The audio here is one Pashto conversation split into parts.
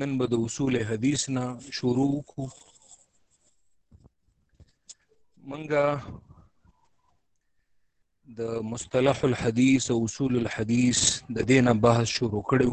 نن به د اصول حدیث نه شروع وکړو منګه د مصطلح الحدیث او اصول الحدیث د دینه بحث شروع کړو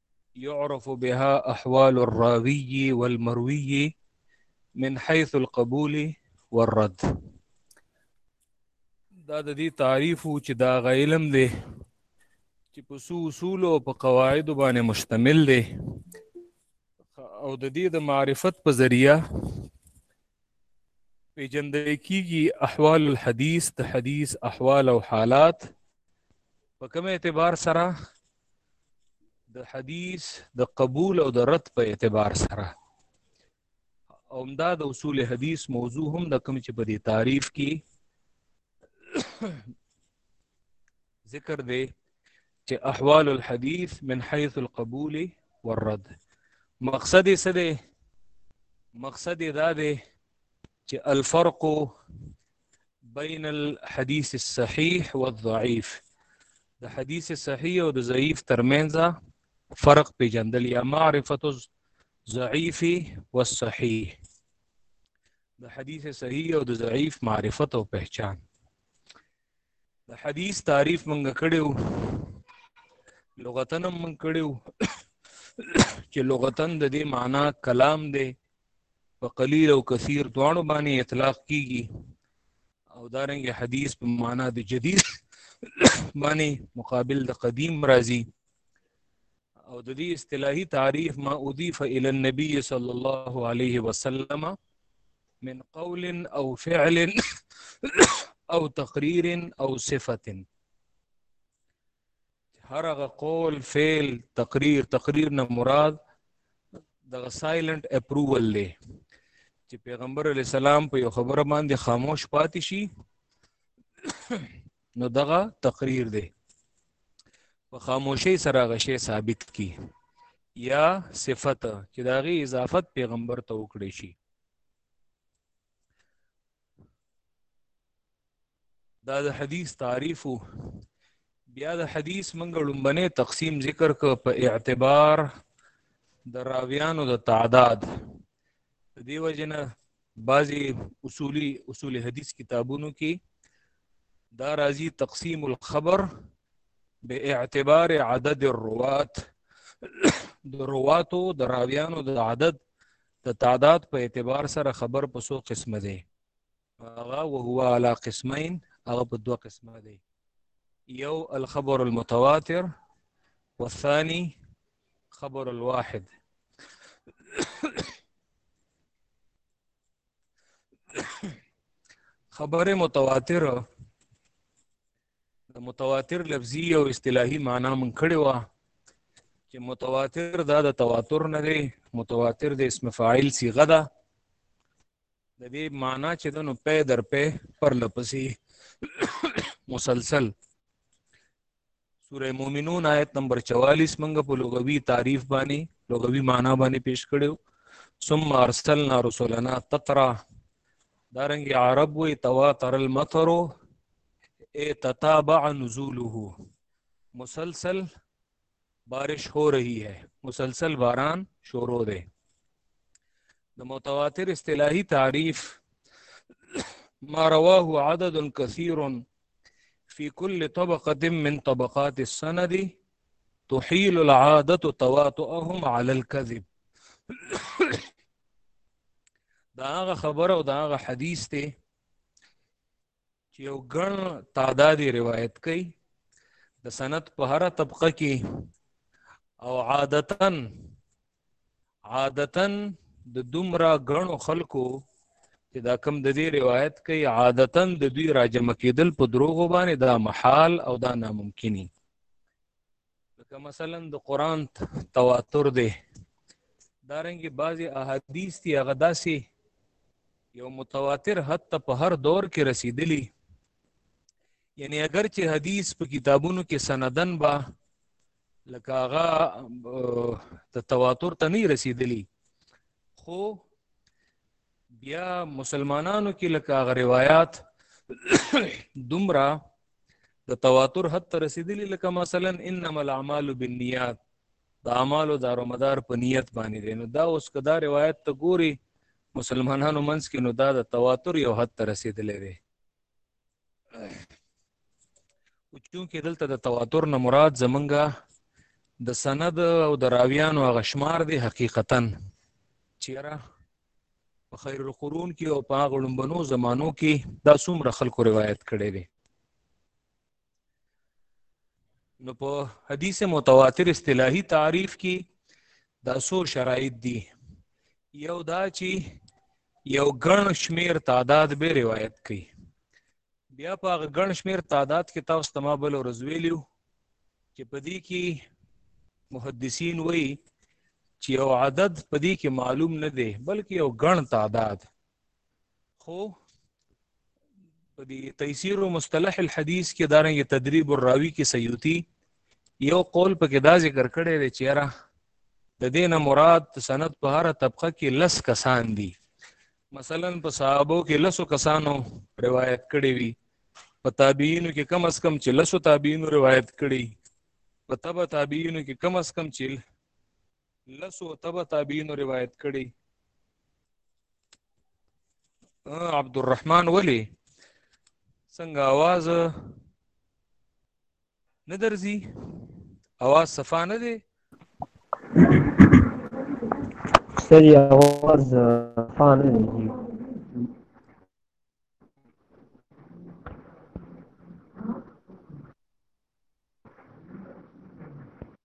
يعرف بها احوال الراوي والمروي من حيث القبول والرد دا د دې تعریف چې دا غ علم دی چې په سو اصول او په قواعد باندې مشتمل دی او د دې د معرفت په ذریعہ پیجندل کیږي احوال الحديث د حدیث احوال او حالات په کوم اعتبار سره د حدیث د قبول او د رد په اعتبار سره او دا د اصول حدیث موضوع هم د کوم چې په دې تعریف کې ذکر دی چې احوال الحديث من حيث القبول والرد مقصد یې څه دی مقصد یې دا دی چې الفرق بين الحديث الصحيح والضعيف د حدیث صحیح او د ضعیف ترمنځ فرق پیژندل یا معرفت الضعیف والصحیح د حدیث صحیح او د ضعیف معرفت او پہچان د حدیث تعریف مونږ کړیو لغتن مونږ کړیو چې لغتن د دې معنی کلام دی په قلیل او کثیر دواړو باندې اطلاق کیږي او دارنګ حدیث په معنا د جدید باندې مقابل د قدیم راځي او د دې اصطلاحي تعریف ما اضيف الى النبي صلى الله عليه وسلم من قول او فعل او تقرير او صفه چې هر هغه قول فعل تقریر تقریر نه مراد دغه سایلنت اپروول دی چې پیغمبر علی السلام په یو خبره باندې خاموش پاتې شي نو دغه تقریر دی په خاموشي سره غشي ثابت کی یا صفت چې داغي اضافت پیغمبر ته وکړي شي دا د حدیث تعریف بیا د حدیث منګ لومبنه تقسیم ذکر ک په اعتبار د راویانو د تعداد دیو جن بعضی اصولی اصول حدیث کتابونو کې دا راځي تقسیم الخبر به اعتبار عدد الروات د رواتو د راویانو د عدد د تعداد په اعتبار سره خبر په څو قسمه دی هغه وهو علی قسمین هغه په دوه قسمه دی یو الخبر المتواتر والثاني خبر الواحد خبر متواتر د متواتر لفظي او اصطلاحي معنا مونږ کړې وه چې متواتر دا د تواتر نه دی متواتر د اسم فاعل صيغه ده د دې معنا چې دنو په در په پر لپسې مسلسل سوره مومنون آیت نمبر 44 مونږ په لغوي تعریف باندې لغوي معنا باندې پیش کړو ثم ارسلنا رسلنا تترا دارنګ عرب وی تواتر المطر اے تتابع نزوله مسلسل بارش ہو رہی ہے مسلسل باران شورو دے د متواتر اصطلاحی تعریف ما رواه عدد كثير في كل طبقة من طبقات السند تحيل العادة تواطؤهم على الكذب دا هغه خبره او دا هغه حدیث دی چې یو ګڼ تعدادي روایت کوي د سند په هر طبقه کې او عادتا عادتا د دومره ګڼو خلکو چې دا کم د دې روایت کوي عادتا د دوی راجمع کېدل په دروغو باندې دا محال او دا ناممکني لکه مثلا د قران تواتر دی دارنګي بعضي احادیث دی هغه داسي یو متواتر حد ته په هر دور کې رسیدلی یعنی اگر چې حدیث په کتابونو کې سندن با لکه هغه د تواتر ته نه رسیدلی خو بیا مسلمانانو کې لکه هغه روایت دومره د تواتر حد ته رسیدلی لکه مثلا انما الاعمال بالنیات د اعمالو دارومدار په نیت باندې دی نو دا اوس کدا روایت ته ګوري مسلمانانو منځ کې نو دا د تواتر یو حد ته رسیدلی دی او چونکې دلته د تواتر نه مراد زمونږه د سند او د راویانو هغه شمار دی حقیقتا چیرې په خیر القرون کې او په هغه لومبنو زمانو کې دا څومره خلکو روایت کړی دی نو په حدیث متواتر اصطلاحي تعریف کې دا څو شرایط دي یو دا چې یو ګڼ شمیر تعداد به روایت کوي بیا په هغه ګڼ شمیر تعداد کې تاسو تما بل ورځ ویلیو چې په دې کې محدثین وایي چې یو عدد په دې کې معلوم نه دی بلکې یو ګڼ تعداد خو په دې تیسیر او مصطلح الحدیث کې دارنګ تدریب الراوی کې سیوتی یو قول په کې دا ذکر کړی دی چې یاره د دین مراد سند په هر طبقه کې لس کسان دي مثلا په صحابو کې لسو کسانو روایت کړی وي په تابعینو کې کم از کم چې لسو تابعینو روایت کړی په تبع تابعینو کې کم از کم چې لسو تبع تابعینو روایت کړي عبد الرحمن ولی څنګه आवाज نه درځي اواز صفا نه دی سر اواز صفا نه دی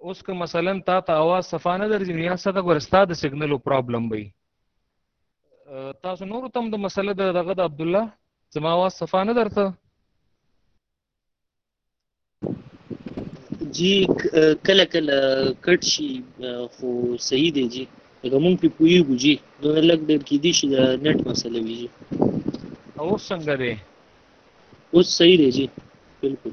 اوس که مثلا تا ته اواز صفا نه درځي نو یا څه ته ګورستا د سیګنل پرابلم وي تاسو نور تم د مسله د دغه د عبد الله زما اواز صفا نه درته جی کله کله کټ شي خو صحیح دی جی هغه مونږ په پویږو جی نو لګ ډېر کې دي چې د نت مسله وی جی او څنګه دی اوس صحیح دی جی بالکل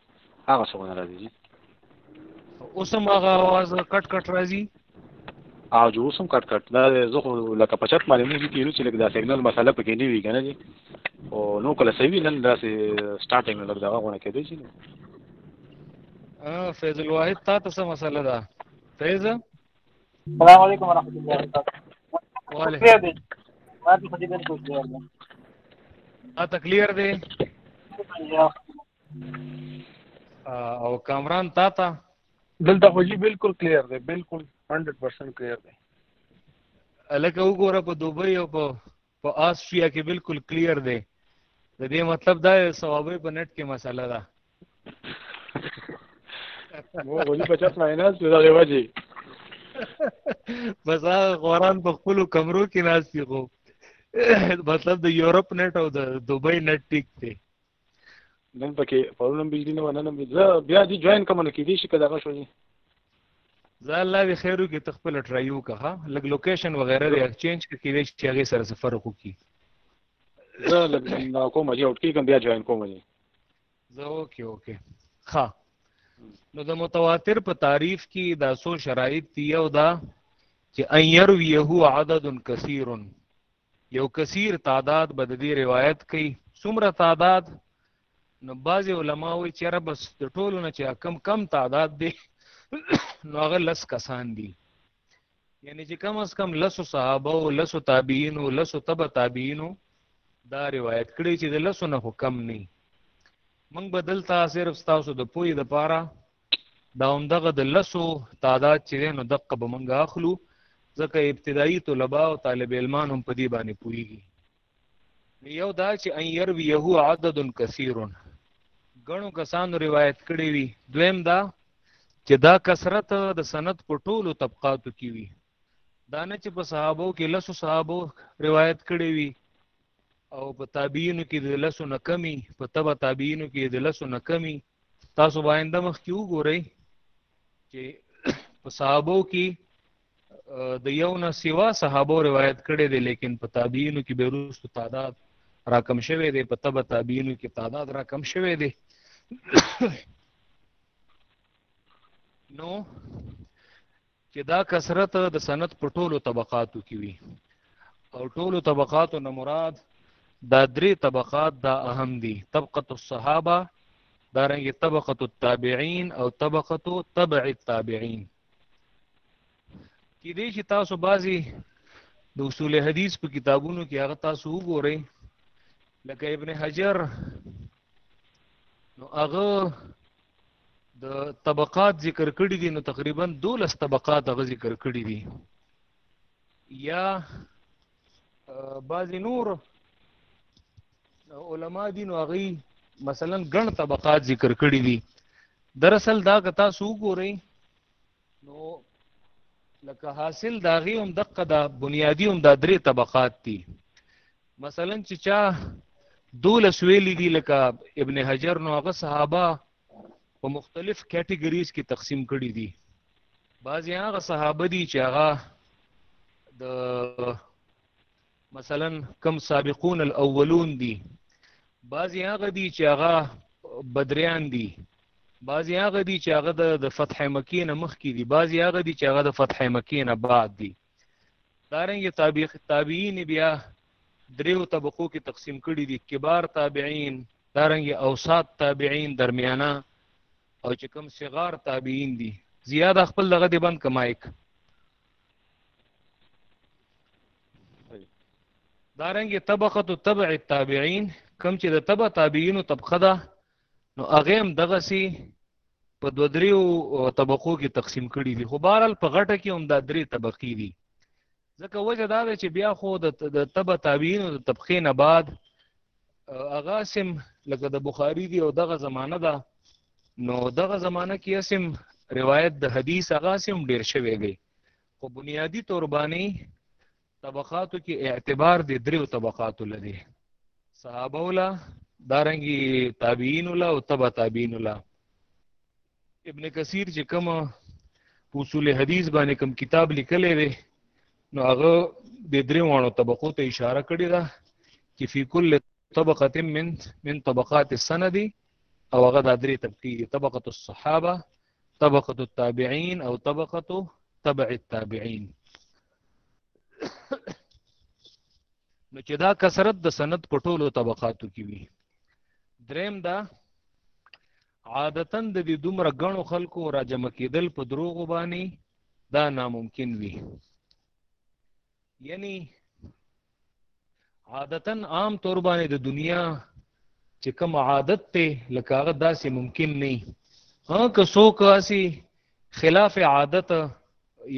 هغه څه ونه راځي اوس هم هغه आवाज کټ کټ راځي او جو اوس هم کټ کټ دا زه خو لکه په چت باندې موږ کېږو چې لکه دا سیګنل مسله پکې نه وي کنه دي او نو کله صحیح نن دا سي سٹارټینګ لګ دا غوونه کې دي چې فیض الواحد تا ته څه مسله ده فیض السلام علیکم ورحمۃ اللہ وبرکاتہ وعلیکم ما ته خو دې بالکل کلیئر ده اته کلیئر ده او کامران تا ته دلته خو جی بالکل کلیر دی بالکل 100% کلیر دی الکه وګوره په دوبۍ او په په آسټریا کې بالکل کلیر دی د دې مطلب دا یو ثوابه په نت کې مسله ده مو غوړي بچت نه نه څه دا وجه بس هغه غوران په خپل کمرو کې ناشتي خو مطلب د یورپ نت او د دوبۍ نت ټیک دی نن پکې پرون هم بجلی نه و نن هم زه بیا دې جوین کوم نو کېدی شي که دغه شو زه الله دې خیر وکړي ته خپل ټرای وکړه لږ لوکیشن وغیره دې چینج کړه کېدی شي هغې سره څه فرق وکړي زه لږ کوم چې اوټ کېږم بیا جوین کوم چې زه اوکې اوکې ښه نو د متواتر په تعریف کې دا څو شرایط دي او دا چې ان یرویه عدد کثیر یو کثیر تعداد به د دې روایت کوي څومره تعداد نو بعضې علما وایي چې یاره بس د ټولو نه چې کم کم تعداد دی نو هغه لس کسان دي یعنی چې کم از کم لسو صحابه او لسو تابعین او لسو تب تابعین دا روایت کړی چې د لسو نه کم نه منګ بدلتا صرف تاسو د پوی د پاره دا هم دغه د لسو تعداد چې دی نو دقه به موږ اخلو ځکه ابتدایي طلبا او طالب علمان هم په دې باندې پوهېږي یو دا چې ان یرویه عدد کثیر ګڼو کسانو روایت کړی وي دویم دا چې دا کثرت د سند په ټولو طبقاتو کې وي دا نه چې په صحابو کې لسو صحابو روایت کړی وي او په تابعینو کې د لسو نه کمی په تبع تابعینو کې د لسو نه کمی تاسو باندې مخ کې وګورئ چې په صحابو کې د یو نه سیوا صحابو روایت کړي دي لیکن په تابعینو کې به روستو تعداد راکم شوی دی په تبع تابعینو کې تعداد راکم شوی دی نو چې دا کثرت د سند په ټولو طبقاتو کې وي او ټولو طبقاتو نه مراد دا درې طبقات دا اهم دي طبقه الصحابه دا رنګ طبقه التابعين او طبقه تبع التابعين کې دې چې تاسو بازي د اصول حدیث په کتابونو کې هغه تاسو وګورئ لکه ابن حجر نو هغه د طبقات ذکر کړی دي نو تقریبا 12 طبقات غ ذکر کړی دي یا بعضی نور علما دي نو هغه مثلا ګڼ طبقات ذکر کړی دي دراصل دا که تاسو وګورئ نو لکه حاصل داغي هم دقه دا بنیادی هم دا درې طبقات دي مثلا چې چا دولس ویلي دي لکه ابن حجر نو هغه صحابه په مختلف کټګوریز کې تقسیم کړي دي بعضی هغه صحابه دي چې هغه د مثلا کم سابقون الاولون دي بعضی هغه دي چې هغه بدریان دي بعضی هغه دي چې هغه د فتح مکې نه مخکې دي بعضی هغه دي چې هغه د فتح مکې نه بعد دي دارنګ تابع تابعین بیا دریو طبقو کې تقسیم کړي دي کبار تابعین دارنګ اوسات تابعین درمیانه او چې کوم صغار تابعین دي زیاده خپل دغه دی بند کمایک دارنګ طبقه تبع التابعین کم چې د تبع تابعینو طبقه ده نو هغه هم دغه سي په دو دریو طبقو کې تقسیم کړي دي خو بهرال په غټه کې هم دا درې طبقې دي ځکه وجه دا ده چې بیا خو د تبع تابعین او د طبقې نه بعد اغا سم لکه د بخاری دی او دغه زمانہ ده نو دغه زمانہ کې اسم روایت د حدیث اغا سم ډیر شوی دی خو بنیادی توربانی طبقاتو کې اعتبار دی دریو طبقاتو لدی صحابه ولا دارنګي تابعین ولا او تبع تابعین ولا ابن کثیر چې کوم اصول حدیث باندې کوم کتاب لیکلی دی نو هغه د دریو وانو طبقو ته اشاره کړی ده چې فی کل طبقه من من طبقات السند او هغه د درې طبقې طبقه الصحابه طبقه التابعين او طبقه تبع التابعين نو چې دا کثرت د سند په ټولو طبقاتو کې وي دریم دا عادتا د دې دومره غنو خلکو راجم کېدل په دروغ باندې دا ناممکن وي یعنی عادتا عام طور باندې د دنیا چې کوم عادت ته لکه هغه داسې ممکن نه ها که څوک اسی خلاف عادت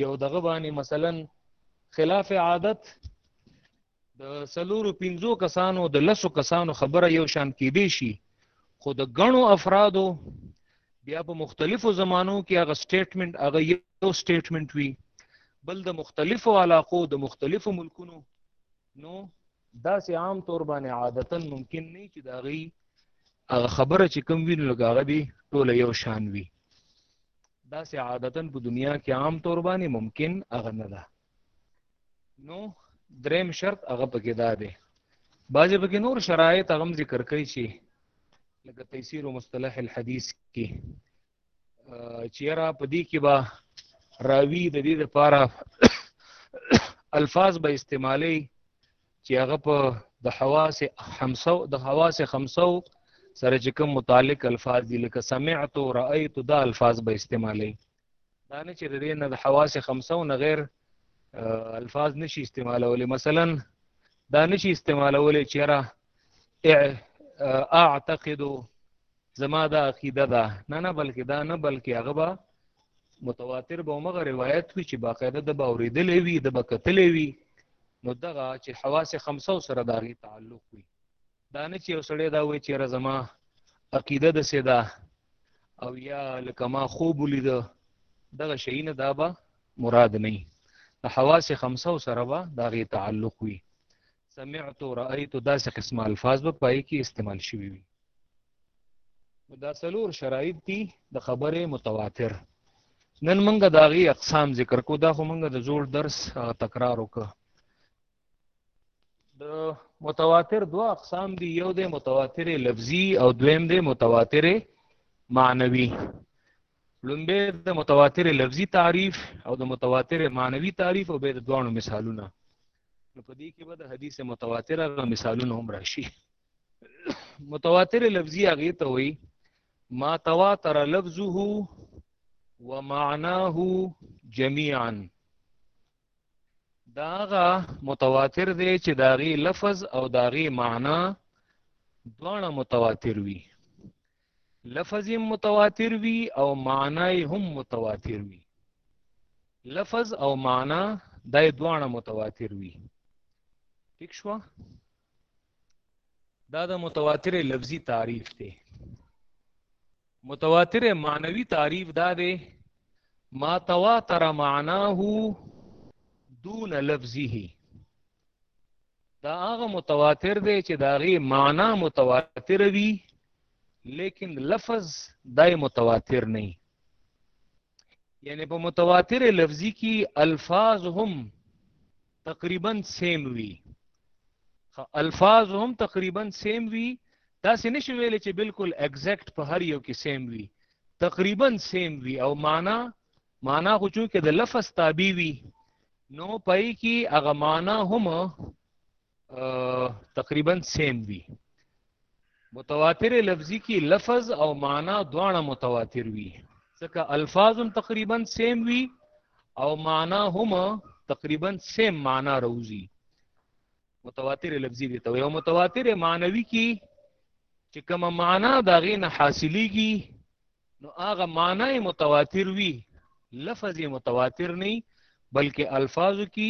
یو دغه باندې مثلا خلاف عادت د سلورو پنځو کسانو د لسو کسانو خبره یو شان کېدی شي خو د غنو افرادو بیا په مختلفو زمانو کې هغه سټیټمنټ هغه یو سټیټمنټ وي بل د مختلفو علاقو د مختلفو ملکونو نو دا سه عام طور باندې عادتا ممکن نه چې دا غي هغه خبره چې کوم ویني لکه هغه به ټول یو شان وي دا سه عادتا په دنیا کې عام طور باندې ممکن هغه نه ده نو دریم شرط هغه پکې دا دی بعضې پکې نور شرایط هغه هم ذکر کوي چې لکه تیسیر و مصطلح الحدیث کې چې یاره په دې کې به راوي د دې لپاره الفاظ به استعمالي چې هغه په د حواس خمسو د حواس خمسو سره چې کوم متعلق الفاظ دي لکه سمعت او رأيت دا الفاظ به استعمالي دا نه چې د دې نه د حواس خمسه او نه غیر الفاظ نشي استعمالولې مثلا دا نشي استعمالولې چې را اعتقد زما دا عقیده ده نه نه بلکې دا نه بلکې هغه به متواتر به مغه روایت وي چې باقاعده د باوریدلې وي د بکتلې وي نو دغه چې حواس خمسه سره داغي تعلق وي دا نه چې یو سړی دا وایي چېره زما عقیده داسې ده او یا لکه ما خوب ولیده دغه شی نه دا به مراد نه وي د حواس خمسه سره به د هغې تعلق وي سمعت رأيت داسې قسمه الفاظ به پای کې استعمال شوي وي دا څلور شرایط دي د خبرې متواتر نن موږ د هغې اقسام ذکر کو دا خو موږ د زوړ درس تکرار وکړو د متواتر دوه اقسام دي یو د متواتر لفظي او دویم د متواتر معنوي لومبه د متواتر لفظي تعریف او د متواتر معنوي تعریف او به د دوه مثالونه نو په دې کې به د حدیث متواتر غو مثالونه هم راشي متواتر لفظي هغه ته وایي ما تواتر لفظه ومعناه جميعا دا هغه متواتر دی چې داغي لفظ او داغي معنا دواړه متواتر وي لفظ هم متواتر وي او معنا هم متواتر وي لفظ او معنا دا دواړه متواتر وي ٹھیک شو دا د متواتر لفظي تعریف دی متواتر معنوي تعریف دا دی ما تواتر معناه دون لفظه دا هغه متواتر دی چې دا غي معنا متواتر وي لیکن لفظ دای متواتر نه یعنی په متواتر لفظی کی الفاظ هم تقریبا سیم وی الفاظ هم تقریبا سیم وی دا سې نشي ویل چې بالکل ایگزیکټ په هر یو کې سیم وی تقریبا سیم وی او معنا معنا خو چې د لفظ تابع وی نو پای کی هغه معنا هم تقریبا سیم وی متواتر لفظی کی لفظ او معنا دواړه متواتر وی ځکه الفاظ هم تقریبا سیم وی او معنا هم تقریبا سیم معنا روزی متواتر لفظی دی ته یو متواتر معنوي کی چې کوم معنا دا غینه حاصلېږي نو هغه معنی متواتر وی لفظ متواتر نه بلکې الفاظو کې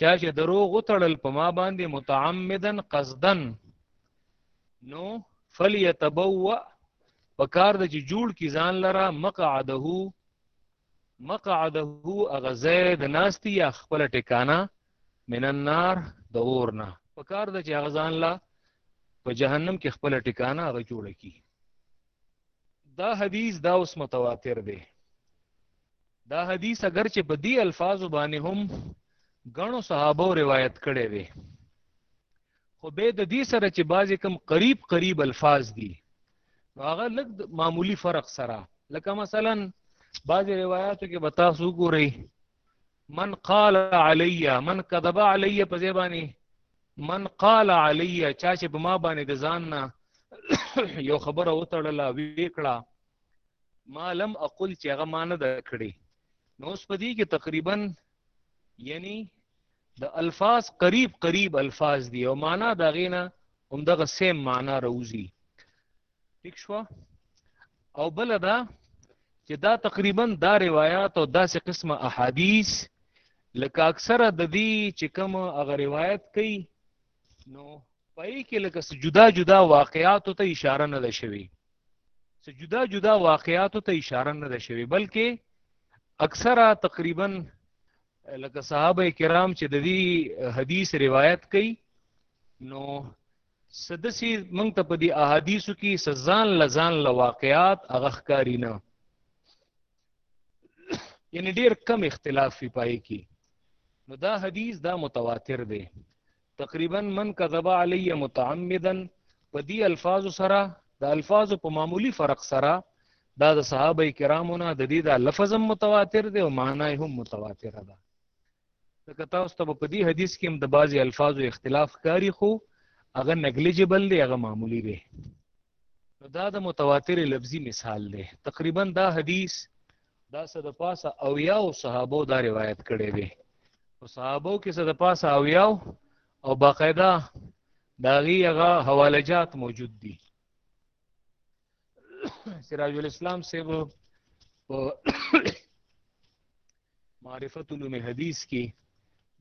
چا چې دروغ وتړل په ما باندې متعمدا قصدا نو فليتبوأ پکار د چې جوړ کی ځان لره مقعده مقعده اغه زید ناستی یا خپل ټکانا من النار د اورنا پکار د چې اغه ځان لا په جهنم کې خپل ټکانا اغه جوړ کی دا حدیث دا اوس متواتر دی دا حدیث اگر چې په دې الفاظو باندې هم غنو صحابه روایت کړي دي خو به د دې سره چې بعضی کم قریب قریب الفاظ دي هغه لږ معمولی فرق سره لکه مثلا بعضی روایتو کې بتا سو ګوري من قال علی من کذب علی په ځای باندې من قال علی چا چې په ما باندې د ځان نه یو خبره وتړله وی کړه ما لم اقل چې هغه ما نه د کړی نو اوس په دې کې تقریبا یعنی د الفاظ قریب قریب الفاظ دی او معنا دا غینا هم دغه سیم معنا روزي ټیک شو او بل دا چې دا تقریبا دا روایت او داسې قسمه احادیث لکه اکثره د دې چې کوم هغه روایت کوي نو پای کې لکه جدا جدا واقعات ته اشاره نه ده شوی څه جدا جدا واقعات ته اشاره نه ده شوی بلکې اکثره تقریبا لکه صحابه کرام چې د دې حدیث روایت کوي نو څه داسې موږ ته په دې احادیثو کې څه ځان له ځان له واقعات هغه ښکاري نه یعنی ډیر کم اختلاف وي پای کې نو دا حدیث دا متواتر دی تقریبا من کذب علی متعمدا په دې الفاظ سره د الفاظ په معمولی فرق سره دا د صحابه کرامو نه د دې دا لفظ متواتر دی او معنی هم متواتر ده لکه تاسو ته په دې حدیث کې هم د بعضی الفاظو اختلاف کاری خو هغه نګلیجبل دی هغه معمولی دی نو دا د متواتر لفظي مثال دی تقریبا دا حدیث دا صد پاسه او یاو صحابو دا روایت کړي دي او صحابو کې صد پاسه او یاو او باقاعده داغي هغه حواله جات موجود دي سراج الاسلام صاحب په معرفت علوم حدیث کې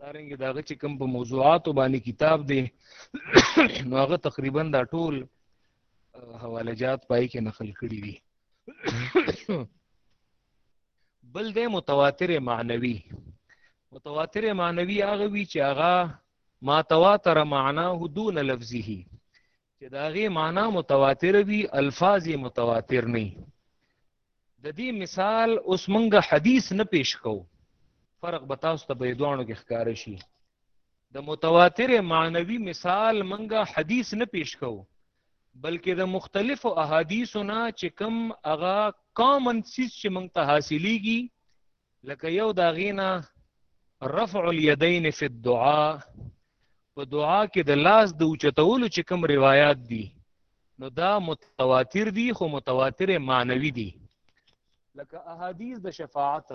دارنګ داغه چې کوم په موضوعات باندې کتاب دی نو هغه تقریبا دا ټول حواله جات پای کې نقل کړی دي بل د متواتر معنوي متواتر معنوي هغه وی چې هغه ما تواتر معناه دون لفظه چې د هغې معنا متواتره وي الفاظ یې متواتر نه وي د دې مثال اوس موږ حدیث نه پیش کوو فرق به تاسو ته په دواړو کې ښکاره شي د متواتر معنوي مثال موږ حدیث نه پیش کوو بلکې د مختلفو احادیثو نه چې کوم هغه کامن سیز چې موږ ته حاصلېږي لکه یو د هغې نه رفع الیدین فی الدعا په دعا کې د لاس د اوچتولو چې کوم روایات دي نو دا متواتر دي خو متواتر معنوي دي لکه احادیث د شفاعت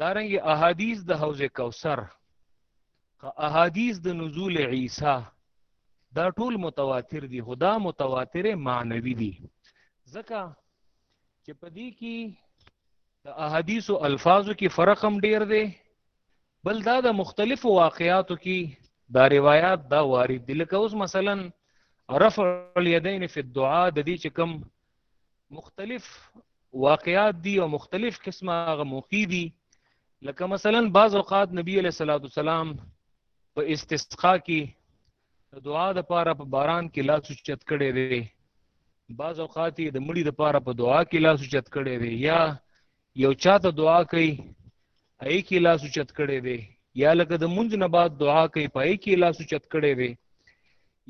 دارنګ احادیث د حوض کوثر احادیث د نزول عیسی دا ټول متواتر دي خدا متواتر معنوي دي ځکه چې په دې کې د احادیث او الفاظو کې فرق هم ډیر دی بل دا د مختلفو واقعاتو کې دا روایت دا وارد دي لکه اوس مثلا رفع الیدین فی الدعاء د دې چې کوم مختلف واقعات دي او مختلف قسمه هغه موقع دي لکه مثلا بعض اوقات نبی علیہ الصلوۃ والسلام په استسقا کې د دعا د پاره په باران کې لاس چت کړي دي بعض اوقات د مړي د پاره په دعا کې لاس چت کړي دي یا یو چاته دعا کوي اې کې لاس چت کړي دي یا لکه د منځ نه بعد دعا کوي پای کې لاس چت کړي دي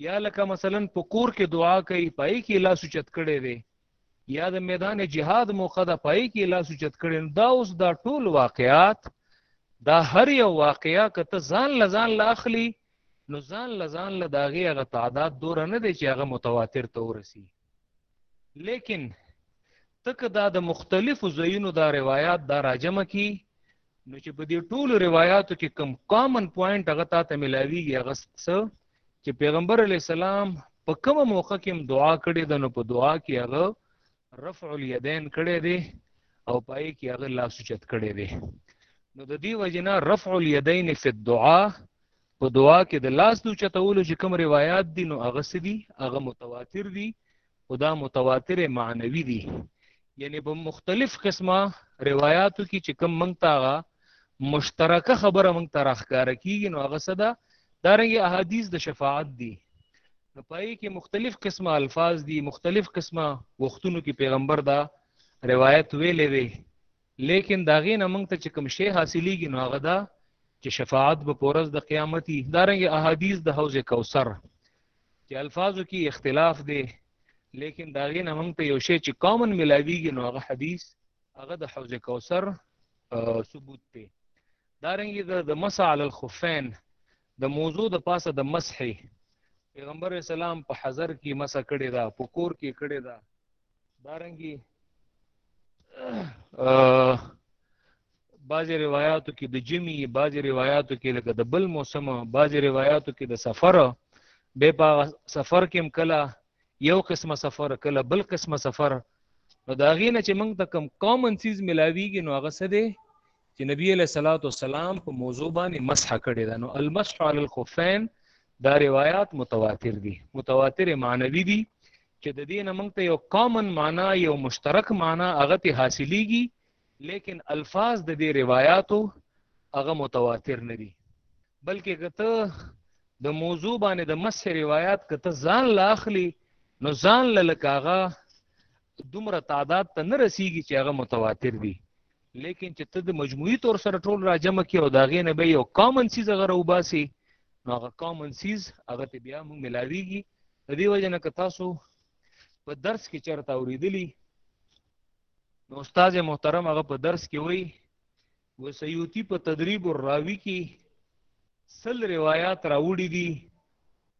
یا لکه مثلا په کور کې دعا کوي پای کې لاس چت کړي دي یا د میدان جهاد موقع ده پای کې لاس چت کړي دا اوس دا ټول واقعات دا هر یو واقعیا کته ځان لزان لاخلی نو ځان له ځان له د هغې هغه تعداد دوره نه دی چې هغه متواتر ته ورسي لیکن ته که دا د مختلفو ځایونو دا روایات دا راجمع کی نو چې په دې ټولو روایاتو کې کم کامن پوینټ هغه تا ته ملاویږي هغه څه چې پیغمبر علی السلام په کومه موقع کې دعا کړې ده نو په دعا کې هغه رفع الیدین کړې دي او پای کې هغه لاس چت کړې دي نو د دې وجنه رفع الیدین فی الدعاء په دعا کې د لاس د چتولو چې کوم روایت دي نو هغه سدي هغه متواتر دي او دا متواتر معنوي دي یعنی په مختلف قسمه روایتو کې چې کوم منګ تاغه مشترکه خبره منګ ته راخکار کیږي نو هغه صدا دارنګ احادیث د شفاعت دي نو پای کې مختلف قسمه الفاظ دي مختلف قسمه وختونو کې پیغمبر دا روایت ویلې وی لیکن د هغې نه موږ ته چې کوم شی حاصلېږي نو هغه دا چې شفاعت به په ورځ د قیامت وي دارنګې احادیث د حوض کوثر چې الفاظو کې اختلاف دی لیکن دا غي نه موږ ته یو شی چې کامن ملاویږي نو هغه حدیث هغه د حوض کوثر ثبوت دی دا رنګي د مسح علی الخفین د موضوع د پاسه د مسح پیغمبر اسلام په حضر کې مسح کړی دا په کور کې کړی دا دارنګي بعضی روایتو کې د جمی بعضی روایتو کې لکه د بل موسم بعضی روایتو کې د سفر به په سفر کې کله یو قسمه سفر کله بل قسمه سفر نو دا غینه چې موږ ته کم کامن چیز ملاویږي نو هغه څه دی چې نبی علیہ الصلوۃ والسلام په موضوع باندې مسح کړی دا نو المسح علی الخفین دا روایات متواتر دي متواتر معنوي دي چې د دې نه موږ ته یو کامن معنا یو مشترک معنا هغه ته حاصلېږي لیکن الفاظ د دې روایاتو هغه متواتر نه دي بلکې کته د موضوع باندې د مس روایت کته ځان لا اخلي نو ځان لکه هغه دومره تعداد ته نه رسیږي چې هغه متواتر دي لیکن چې ته د مجموعي تور سره ټول را جمع کې او دا غې نه به یو کامن سیز غره وباسي نو هغه کامن سیز هغه ته بیا موږ ملاویږي د دې وجه نه که تاسو په درس کې چرته اوریدلی نو استاد محترم هغه په درس کې وایي وسیوتی په تدریب الراوی کې سل روایات راوړي دي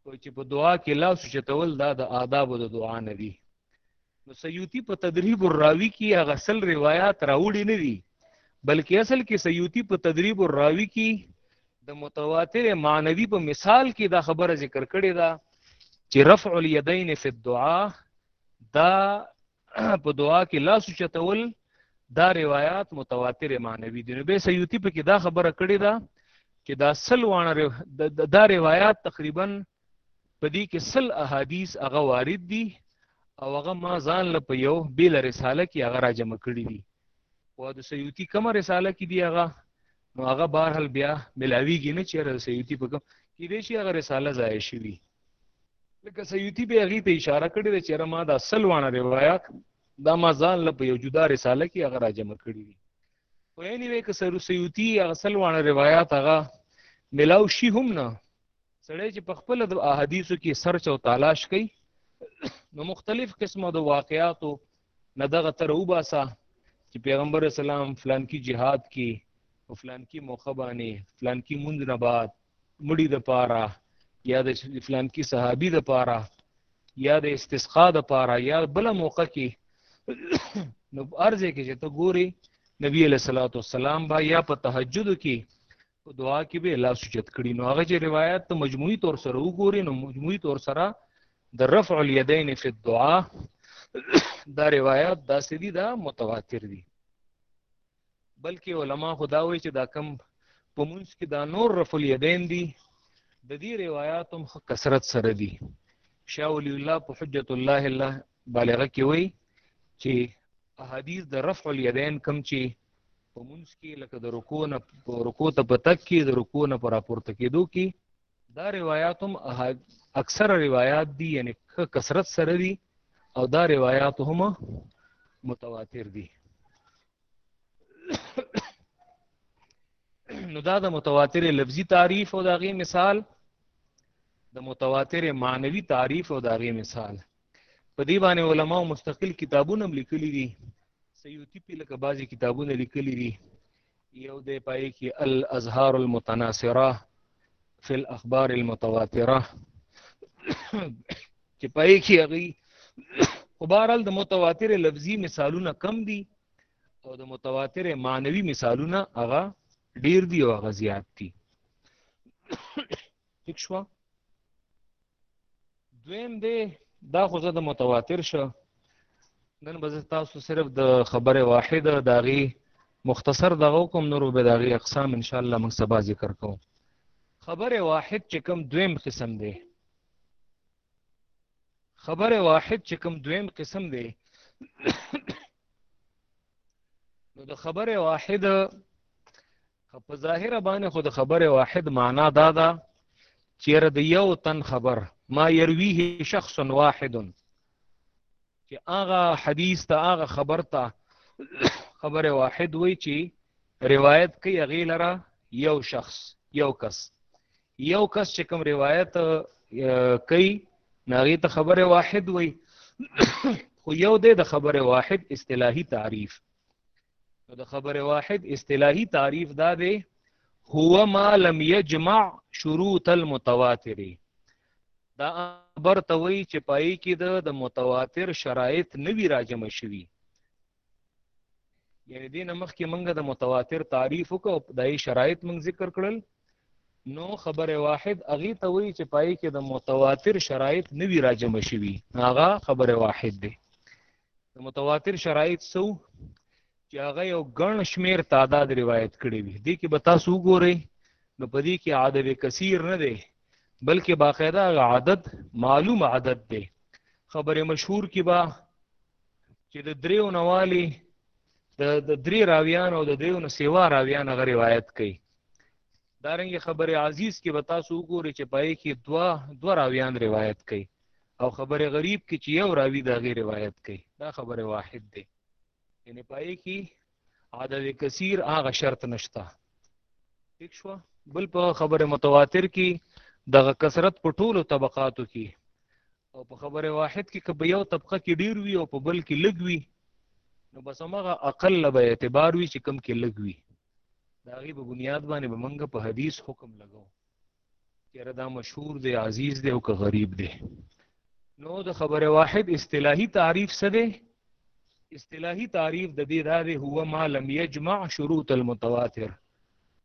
او چې په دعا کې لاس چتول دا د آداب د دعا نه دي نو سیوطی په تدریب الراوی کې هغه سل روایت راوړي نه دي بلکې اصل کې سیوطی په تدریب الراوی کې د متواتر معنوي په مثال کې دا خبره ذکر کړې ده چې رفع الیدین فی الدعاء دا په دعا کې لاس چتول دا روایت متواتر معنوي دي نو به سیوتی په کې دا خبره کړې ده چې دا سلوانه دا روایت تقریبا په دې کې سل احادیث هغه وارد دي او هغه ما ځان له په یو بیل رساله کې هغه را جمع کړی دي او د سیوتی کوم رساله کې دی هغه نو هغه بهرحال بیا ملاویږي نه چیرې د سیوتی په کوم کې دی چې هغه رساله ځای شوی لکه سیوتی به هغه ته اشاره کړې ده چې ما دا سلوانه روایت دا ما ځان له په یو جدا رساله کې هغه را جمع کړی دي او یعنی وې که سر سیوتی هغه سلوانه روایت هغه ملاو شي هم نه سړی چې په خپل د احادیثو کې سرچ او تلاش کوي نو مختلف قسمه د واقعاتو نه دغه تر وباسه چې پیغمبر اسلام فلان کی جهاد کې او فلان کی موخه باندې فلان کی مونږ نه بعد مړی د پاره یا د فلان کی صحابي د پاره یا د استسقا د پاره یا بل موقع کې نو ارزه کې چې ته ګوري نبی علیہ الصلوۃ والسلام با یا په تهجد کې په دعا کې به لاس اوچت کړي نو هغه چې روایت ته مجموعي تور سره وګوري نو مجموعي تور سره د رفع اليدين في الدعاء دا روایت دا سدي دا متواتر دي بلکې علما خدا وایي چې دا کم په منځ کې دا نور رفع اليدين دي د دې روایت هم کثرت سره دي شاه ولي الله په حجت الله الله بالغه کې وایي چې احادیث د رفع اليدين کم چې په مونږ کې لکه د رکوع نه رکوع ته په تک کې د رکوع نه پر راپورته کېدو کې دا روایت هم اکثر روایت دي یعنی کثرت سره دي او دا روایت هم متواتر دي نو دا د متواتر لفظي تعریف او داغي مثال د متواتر معنوي تعریف او داغي مثال په دې باندې علماو مستقل کتابونه هم لیکلي دي سیوطي پې لکه بعضې کتابونه لیکلي دي یو دی پای کې الازهار المتناصره فی الاخبار المتواتره چې پای کې هغوی خو بهرحال د متواتر لفظي مثالونه کم دي او د متواتر معنوي مثالونه هغه ډیر دي او هغه زیات دي ټیک شو دویم دی دا خو زه د متواتر شه نن به تاسو صرف د خبره واحده داغي مختصر دغه کوم نور به داغي اقسام ان شاء الله موږ سبا ذکر کوو خبره واحد چې کوم دویم قسم دی خبره واحد چې کوم دویم قسم دی نو د خبره واحد په ظاهر باندې خو د خبره واحد معنا دا ده چې رد یو تن خبر ما يرويه شخص واحد چې هغه حدیث ته هغه خبر ته خبره واحد وای چې روایت کوي غیلره یو شخص یو کس یو کس چې کوم روایت کوي ناغي ته خبره واحد وي خو یو دی د خبره واحد اصطلاحي تعریف د خبره واحد اصطلاحي تعریف دا دی هو ما لم يجمع شروط المتواتر دا خبر ته وی چې پای کې د متواتر شرایط نه وی راجمع شوي یعنی دې نمخ کې منګه د متواتر تعریف وکړو دای شرایط منګ ذکر کړل نو خبره واحد اغي ته وی چې پای کې د متواتر شرایط نوی راجم شوی هغه خبره واحد دی د متواتر شرایط سو چې هغه یو ګڼ شمیر تعداد روایت کړي وي دې کې به تاسو وګورئ نو په دې کې عدد کثیر نه دی بلکې باقاعده عدد معلوم عدد دی خبره مشهور کې با چې د دریو نوالی د د درې راویان او د دریو نه سیوا راویان غ روایت کوي دارنګ خبره عزیز کې به تاسو وګورئ چې پای کې دوا دوا راویان روایت کوي او خبره غریب کې چې یو راوی دا غي روایت کوي دا خبره واحد دی یعنی پای کې عدد کثیر هغه شرط نشته ٹھیک شو بل په خبره متواتر کې دغه کثرت په ټولو طبقاتو کې او په خبره واحد کې کبه یو طبقه کې ډیر وي او په بل کې لږ وي نو بس هغه اقل به اعتبار وي چې کم کې لږ وي دا غي په بنیاد باندې به منګه په حدیث حکم لګاو یره دا مشهور دی عزیز دی او که غریب دی نو د خبره واحد اصطلاحي تعریف څه دی اصطلاحي تعریف د دې دا دی هو ما لم یجمع شروط المتواتر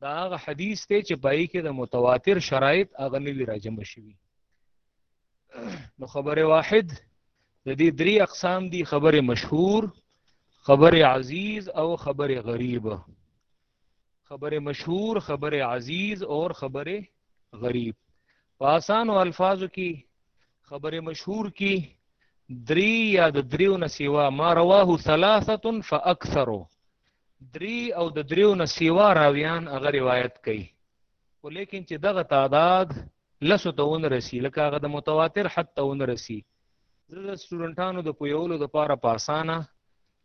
دا هغه حدیث ته چې پای کې د متواتر شرایط هغه نه وی راجم شوی نو خبره واحد د دې درې اقسام دي خبره مشهور خبره عزیز او خبره غریبه خبر مشهور خبر عزیز اور خبر غریب په آسانو الفاظو کې خبر مشهور کې درې یا د دریو نه سیوا ما رواه ثلاثه فاکثر درې او د دریو نه سیوا راویان هغه روایت کوي ولیکن چې دغه تعداد لسو ته ون رسی لکه هغه د متواتر حتی ون رسی زه د سټوډنټانو د پویولو د پاره پاسانه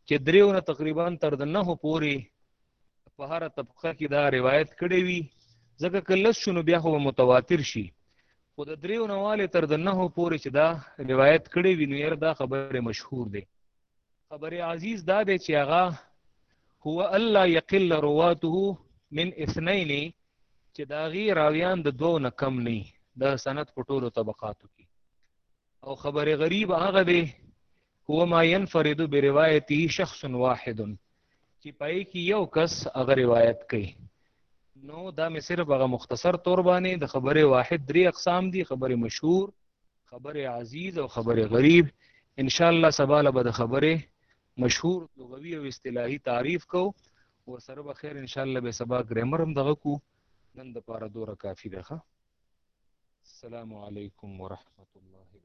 چې دریو نه تقریبا تر د نه پوري په هر طبقه کې دا روایت کړی وي ځکه که لس شنو بیا خو متواتر شي خو د دریو نواله تر د نهو پورې چې دا روایت کړی وي نو یره دا خبره مشهور دی خبره عزیز دا دی چې هغه هو الله یقل رواته من اثنين چې دا غي راویان د دوو نه کم نه د سند په ټولو طبقاتو کې او خبره غریب هغه دی هو ما ينفرد بروايته شخص واحد چې پای کې یو کس هغه روایت کوي نو دا مې صرف هغه مختصر تور باندې د خبره واحد درې اقسام دي خبره مشهور خبره عزیز او خبره غریب ان شاء الله سبا له بد خبره مشهور لغوي او اصطلاحي تعریف کو او سره به خیر ان شاء الله به سبا ګرامر هم دغه کو نن د پاره دوره کافی ده السلام علیکم ورحمت الله